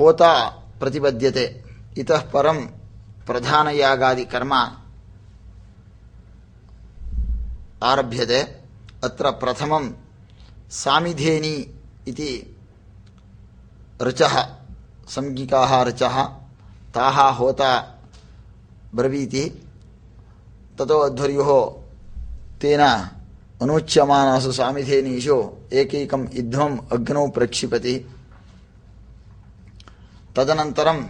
होता प्रतिपद्यते। इतः परं प्रधानयागादिकर्म आरभ्यते। अत्र प्रथमं सामिधेनी इति ऋचः, संज्ञिकाः ऋचः, ताः होता ब्रवीति। ततो अध्वर्युः तेन अनुच्यमानासु सामिधेनीषु एकैकम् इध्वम् अग्नौ प्रक्षिपति। तदनन्तरम्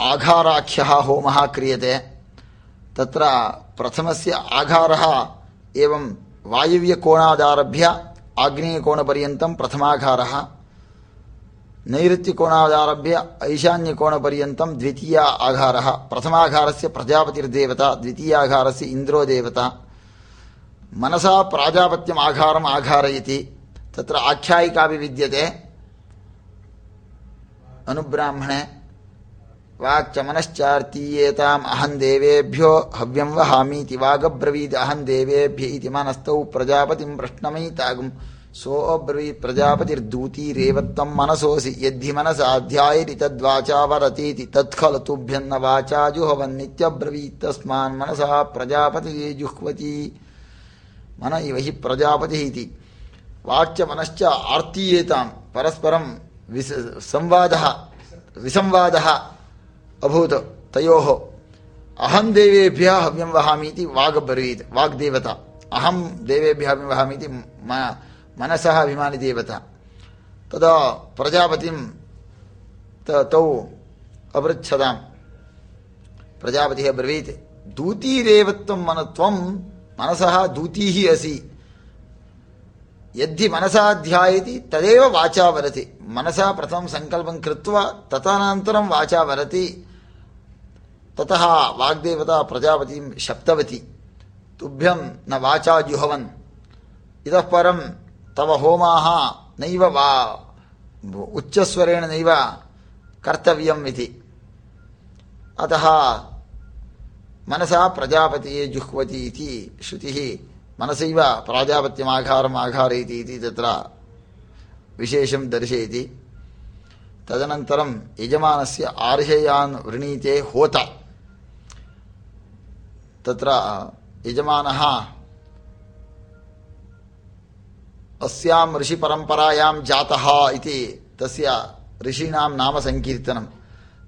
आघाराख्यः होमः क्रियते। तत्र प्रथमस्य आघारः एवं वायव्यकोणादारभ्य आग्नेयकोणपर्यन्तं प्रथमाघारः, नैऋत्यकोणादारभ्य ऐशान्यकोणपर्यन्तं द्वितीय आघारः, प्रथमाघारस्य प्रजापतिर्देवता द्वितीयाघारस्य इन्द्रो देवता मनसा प्राजापत्यम् आघारम् आघारयति, तत्र आख्यायिकापि विद्यते। अनुब्राह्मणे वाक्च मनश्चार्तीयेताम् अहं देवेभ्यो हव्यं वहामीति वागब्रवीत् अहं देवेभ्य इति मनस्तौ प्रजापतिं प्रश्नमयितागुम् सोऽब्रवीत् प्रजापतिर्दूतीरेवत्तं मनसोऽसि। यद्धि मनसाध्यायरि तद्वाचा वरतीति तत्खलु तुभ्यन्न वाचा जुहवन्नित्यब्रवीत् तस्मान् मनसा जुह्वती। मन इव हि प्रजापतिः इति। वाच्य मनश्च आर्तीयेतां विस संवादः विसंवादः अभूत् तयोः अहं देवेभ्यः हव्यं वहामि इति वाग्ब्रवीत् वाग्देवता अहं देवेभ्यः हव्यं वहामि इति मनसः अभिमानिदेवता तदा प्रजापतिं तौ अपृच्छतां प्रजापतिः अब्रवीत् दूतीरेव त्वं मन त्वं मनसः दूतीः असि यद्धि मनसा ध्यायति तदेव वाचा वरति मनसा प्रथमं सङ्कल्पं कृत्वा तदनन्तरं वाचा वरति ततः वाग्देवता प्रजापतिं शप्तवती तुभ्यं न वाचा जुहवन् इतः परं तव होमाः नैव वा उच्चस्वरेण नैव कर्तव्यम् इति अतः मनसा प्रजापतिये जुह्वति इति श्रुतिः मनसैव प्राजापत्यमाघारम् आघारयति इति तत्र विशेषं दर्शयति तदनन्तरं यजमानस्य आर्हेयान् वृणीते होता तत्र यजमानः अस्यां ऋषिपरम्परायां जातः इति तस्य ऋषीणां नामसङ्कीर्तनं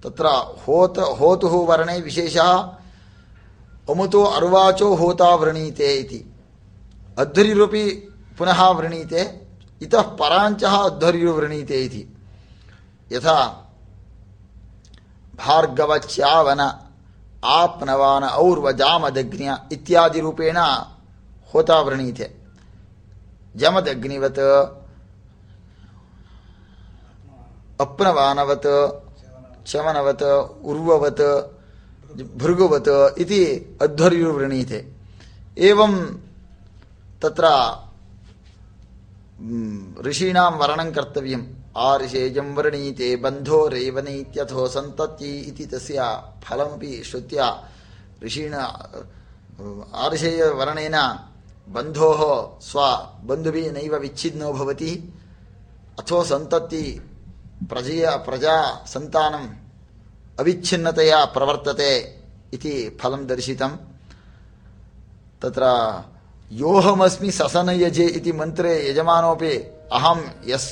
तत्र होत होतुः वर्णे विशेषः अमुतो अर्वाचो होता वृणीते इति अध्वर्युरपि पुनः वृणीते, इतः पराञ्चः अध्वर्युर्वृणीते इति। यथा, भार्गवच्यावन, आप्नवान और्वजामदग्न्य इत्यादिरूपेण होता वृणीते। जमदग्निवत्, अप्नवानवत्, चमनवत्, उर्ववत्, भृगुवत् इति अध्वर्युर्वृणीते एवं తత్ర ఋషీణాం వరణం కర్తవ్యం. ఆ ఆర్షేజం వర్ణీతే బంధో రేవనీత్యథో సంతత్యై ఇది తస్య ఫలంపి శ్రుత్య. ఋషీణ ఆ ఋషేయ ఆర్షేయవరణేన బంధో స్వ బంధువి నైవ విచ్ఛిన్నో భవతి. అథో సంతతి ప్రజయ ప్రజా సంతానం అవిచ్ఛిన్నతయా ప్రవర్తతే ఇది ఫలం దర్శితం. తత్ర योऽहमस्मि ससनयजे इति मन्त्रे यजमानोऽपि अहं यस्,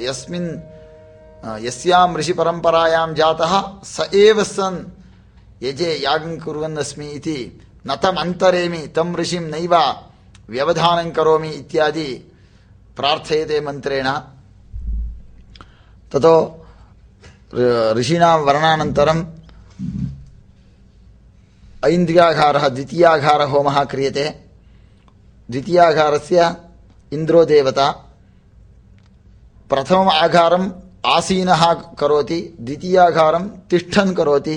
यस्मिन् यस्यां ऋषिपरम्परायां जातः स एव सन् यजे यागं कुर्वन् इति न तमन्तरेमि तं ऋषिं नैव व्यवधानं करोमि इत्यादि प्रार्थयते मन्त्रेण। ततो ऋषीणां वर्णानन्तरम् ऐन्द्रियाघारः द्वितीयाघारहोमः क्रियते। द्वितीयाघारस्य इन्द्रो देवता। प्रथमम् आघारम् आसीनः करोति द्वितीयाघारं तिष्ठन् करोति।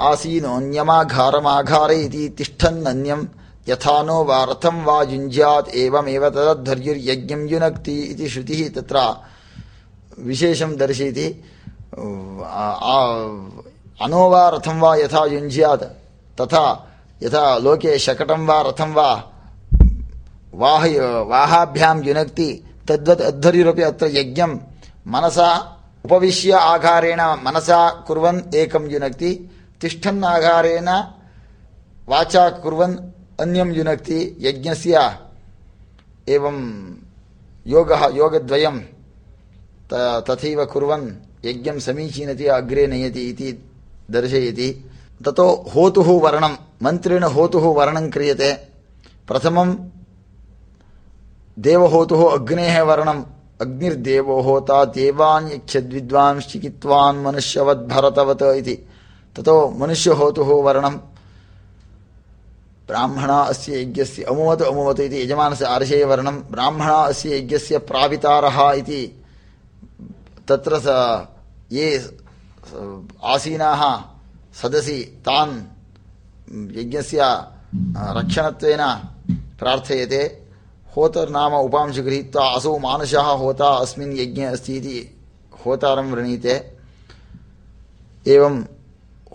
आसीनोऽन्यमाघारमाघारे इति तिष्ठन्नन्यं यथा नो वा रथं वा युञ्ज्यात् एवमेव तदद्धर्युर्यज्ञं युनक्ति इति श्रुतिः तत्र विशेषं दर्शयति। अनो वा रथं वा यथा युञ्ज्यात् तथा यथा लोके शकटं वा रथं वा वाह, वाहाभ्यां युनक्ति, तद्वत् अध्वर्युरपि अत्र यज्ञं। मनसा उपविश्य आघारेण, मनसा कुर्वन् एकं युनक्ति, तिष्ठन् आघारेण, वाचा कुर्वन् अन्यं युनक्ति, यज्ञस्य एवं योगः, योगद्वयं तथैव कुर्वन् यज्ञं समीचीनतया अग्रे नयति इति दर्शयति। ततो होतुः वर्णं, मन्त्रेण होतुः वर्णं क्रियते। प्रथमं देवहोतुः अग्नेः वर्णम्। अग्निर्देवो होता देवान् यक्षद्विद्वांश्चिकित्वान् मनुष्यवद्भरतवत् इति। ततो मनुष्यहोतुः वर्णं ब्राह्मणा अस्य यज्ञस्य अमुवत् अमुवत् इति यजमानस्य आर्षेयवर्णं ब्राह्मणा अस्य यज्ञस्य प्रावितारः इति। तत्र स ये आसीनाः सदसि तान् यज्ञस्य रक्षणत्वेन प्रार्थयते। होतर्नाम उपांश गृहीत्वा असौ मानुषः होता अस्मिन् यज्ञे अस्ति इति होतारं वृणीते एवं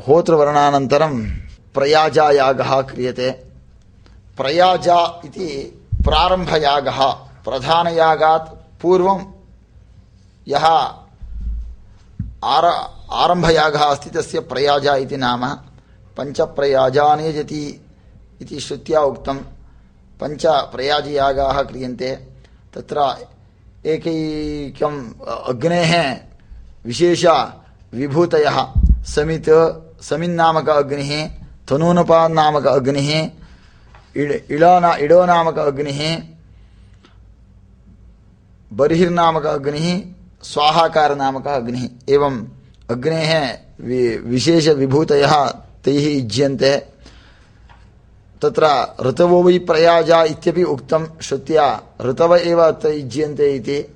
होतृवर्णानन्तरं प्रयाजायागः क्रियते। प्रयाजा इति प्रारम्भयागः, प्रधानयागात् पूर्वं यः आर, आरम्भयागः अस्ति तस्य प्रयाजा इति नाम। पञ्चप्रयाजानेजति इति श्रुत्या उक्तं पञ्च प्रयाजियागाः क्रियन्ते। तत्र एकैकम् अग्नेः विशेषविभूतयः समित् समिन्नामक अग्निः तनूनपान्नामक अग्निः, इडो इडो नामक अग्निः बर्हिर्नामक अग्निः, स्वाहाकार नामक अग्निः। एवं अग्नेः विशेषविभूतयः तैः युज्यन्ते। तत्र ऋतवो वै प्रयाजा इत्यपि उक्तं श्रुत्या, ऋतव एव अत्र युज्यन्ते इति।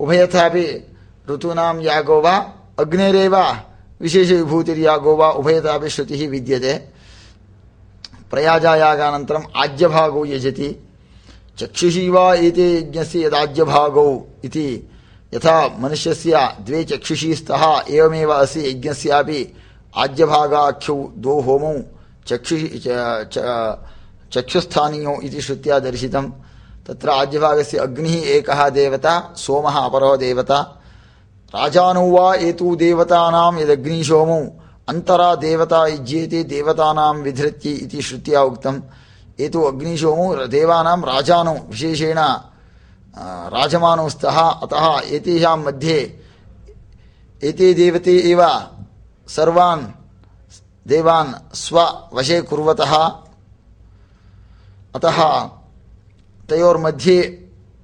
उभयथापि ऋतूनां यागो वा अग्नेरेव विशेषविभूतिर्यागो वा उभयथापि श्रुतिः विद्यते। प्रयाजायागानन्तरम् आज्यभागौ यजति। चक्षुषी वा एते यज्ञस्य यदाज्यभागौ इति। यथा मनुष्यस्य द्वे चक्षुषी स्तः एवमेव अस्य यज्ञस्यापि आज्यभागाख्यौ द्वौ होमौ। चक्षु चक्षुस्थानीयो इति श्रुत्या दर्शितं तत्र आद्यभागस्य अग्निः एकः देवता, सोमः अपरो देवता। राजानौ वा एतु देवतानां यदग्निशोमौ अन्तरा देवता युज्येते देवतानां विधृत्य इति श्रुत्या उक्तम्। एतु अग्निशोमौ देवानां राजानौ, विशेषेण राजमानौ स्तः अतः एतेषां मध्ये एते देवते एव सर्वान् देवान् स्ववशे कुर्वतः। अतः तयोर्मध्ये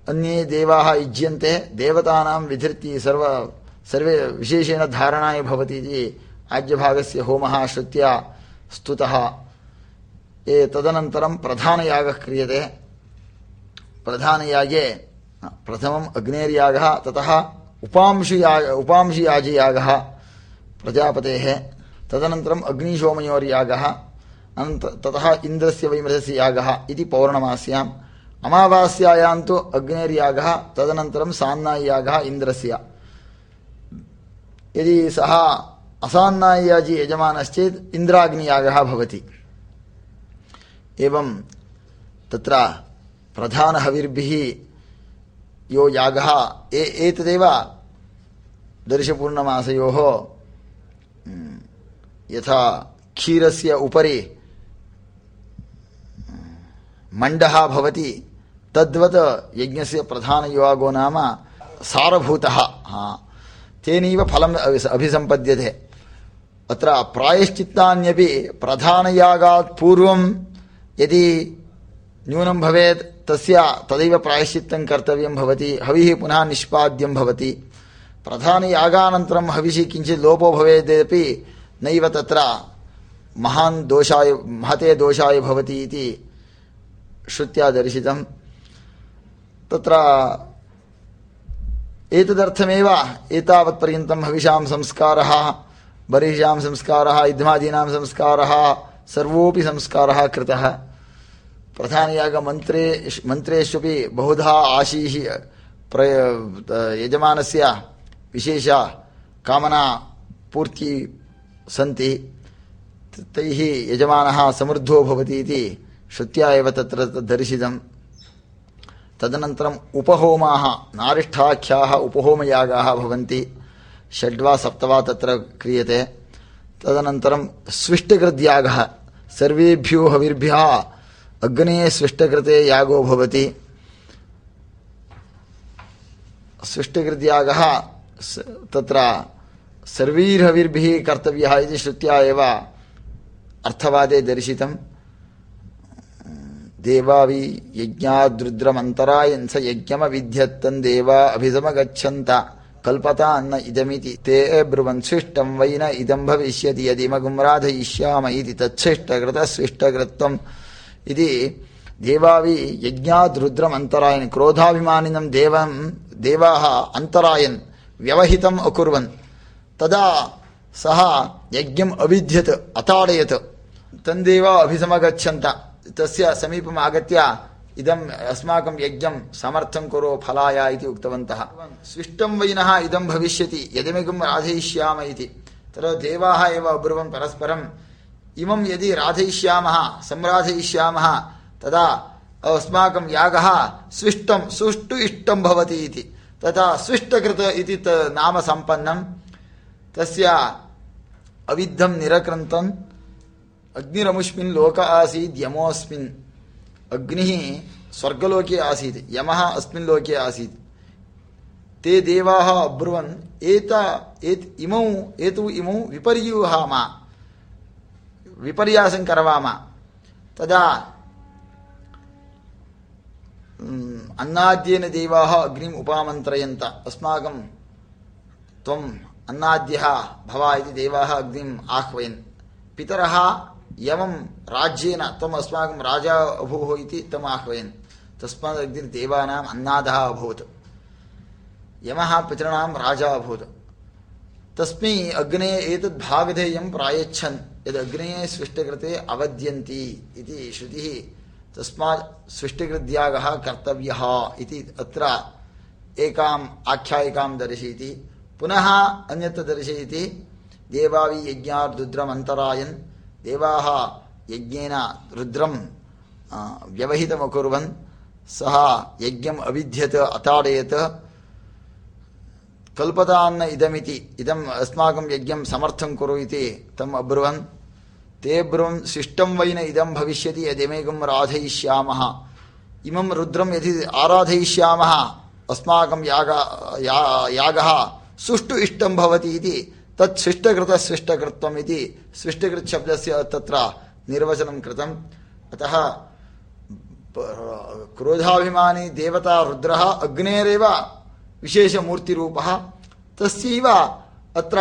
अन्ये देवाः युज्यन्ते, देवतानां विधृति सर्व सर्वे विशेषेण धारणाय भवति इति आज्यभागस्य होमः श्रुत्या स्तुतः। ये तदनन्तरं प्रधानयागः क्रियते। प्रधानयागे, प्रथमम् अग्नेर्यागः, ततः उपांशुयाग उपांशुयाजयागः प्रजापतेः। तदनन्तरम् अग्निशोमयोर्यागः ततः इन्द्रस्य वैमृतस्य यागः इति पौर्णमास्याम्। अमावास्यायां तु अग्नेर्यागः तदनन्तरं सान्नाय्यागः इन्द्रस्य। यदि सः असान्नाय्याजी यजमानश्चेत् इन्द्राग्नियागः भवति। एवं तत्र प्रधानहविर्भिः यो यागः एतदेव दर्शपूर्णमासयोः यथा क्षीरस्य उपरि मण्डः भवति, तद्वत् यज्ञस्य प्रधानयोगो नाम सारभूतः। तेनैव फलम् अभिसम्पद्यते। अत्र प्रायश्चित्तान्यपि प्रधानयागात् पूर्वं यदि न्यूनं भवेत्, तस्य तदैव प्रायश्चित्तं कर्तव्यं भवति, हविः पुनः निष्पाद्यं भवति। प्रधानयागानन्तरं हविषि किञ्चित् लोपो भवेदपि नैव तत्र महान् दोषाय, महते दोषाय भवति इति श्रुत्या दर्शितं। तत्र एतदर्थमेव एतावत्पर्यन्तं हविषां संस्कारः, बर्हिषां संस्कारः युद्धमादीनां संस्कारः सर्वोऽपि संस्कारः कृतः। प्रधानयागमन्त्रे मन्त्रेष्वपि बहुधा आशीः प्र यजमानस्य विशेष कामना पूर्ति सन्ति। तैः यजमानः समृद्धो भवति इति श्रुत्या एव तत्र दर्शितं तदनन्तरम् उपहोमाः, नारिष्ठाख्याः उपहोमयागाः भवन्ति। षड्वा, सप्तवा तत्र क्रियते। तदनन्तरं स्विष्टकृद्यागः, सर्वेभ्यो हविर्भ्यः अग्नेः स्विष्टकृते यागो भवति। सृष्टिकृत्यागः तत्र सर्वैर्हविर्भिः कर्तव्यः इति श्रुत्या एव अर्थवादे दर्शितं देवावि यज्ञाद्रुद्रमन्तरायन् स यज्ञमविध्यत्तन् देवा अभिसमगच्छन्त कल्पता अन्न इदमिति ते ब्रुवन् सृष्टं वै न इदं भविष्यति यदिमगुं राधयिष्याम इति तच्छिष्टकृतस्विष्टकृत्वम् इति देवावि यज्ञाद्रुद्रमन्तरायन् क्रोधाभिमानिनं देवं देवाः अन्तरायन् व्यवहितम् अकुर्वन् तदा सः यज्ञम् अविध्यत्, अताडयत्। तन्देवा अभिसमगच्छन्त। तस्य समीपम् आगत्य इदम् अस्माकं यज्ञं समर्थं कुरु फलाय इति उक्तवन्तः। स्विष्टं वैनः इदं भविष्यति, यदिमिगं राधयिष्याम इति। तत्र देवाः एव अब्रुवन् परस्परम्। इमं यदि राधयिष्यामः संराधयिष्यामः तदा अस्माकं यागः स्विष्टं सुष्टु इष्टं भवति इति। तथा स्विष्टकृत इति नाम सम्पन्नं तस्य अविद्धं निरक्रन्तन् अग्निरमुष्मिन् लोक आसीत्, यमोऽस्मिन्। अग्निः स्वर्गलोके आसीत्, यमः अस्मिन् लोके आसीत्। ते देवाः अब्रुवन्, एत, एत् इमौ, एतौ इमौ विपर्यूहाम, विपर्यासं करवाम। तदा अन्नाद्येन देवाः अग्निम् उपामन्त्रयन्त। अस्माकं त्वम् अन्नाद्यः भव इति देवाः अग्निम् आह्वयन्। पितरः यमं राज्येन त्वम् अस्माकं राजा अभूः इति तम् आह्वयन्। तस्मात् अग्निः देवानाम् अन्नादः अभूत्। यमः पितॄणां राजा अभूत्। तस्मै अग्ने एतद् भागधेयं प्रायच्छन्। यद् सृष्टकृते अवद्यन्ति इति श्रुतिः, तस्मात् सृष्टिकृत्यागः कर्तव्यः इति अत्र एकाम् आख्यायिकां दर्शयति। पुनः अन्यत्र दर्शयति, देवावि यज्ञार्रुद्रमन्तरायन् देवाः यज्ञेन रुद्रं व्यवहितमकुर्वन्, सः यज्ञम् अविध्यत्, अताडयत्, कल्पतान्न इदमिति, इदम् अस्माकं यज्ञं समर्थं कुरु इति तम् अब्रुवन्, ते ब्रुवन् शिष्टं वै न इदं भविष्यति यदिमेकं राधयिष्यामः। इमं रुद्रं यदि आराधयिष्यामः, अस्माकं याग, या, यागः सुष्टु इष्टं भवति इति तत् शिष्टकृतशिष्टकृत्वम् इति शिष्टकृतशब्दस्य तत्र निर्वचनं कृतम्। अतः क्रोधाभिमानी देवता रुद्रः अग्नेरेव विशेषमूर्तिरूपः। तस्यैव अत्र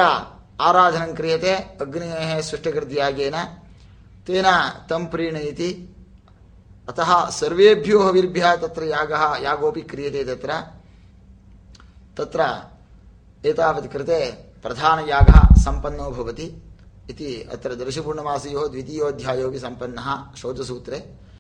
आराधनं क्रियते, अग्नेः सृष्टिकृत्यागेन, तेन तं प्रीणयति। अतः सर्वेभ्यो हविर्भ्यः तत्र यागः, यागोऽपि क्रियते तत्र। तत्र एतावत् कृते प्रधानयागः सम्पन्नो भवति इति अत्र दर्शपूर्णमासयोः द्वितीयोऽध्यायोऽपि सम्पन्नः शोधसूत्रे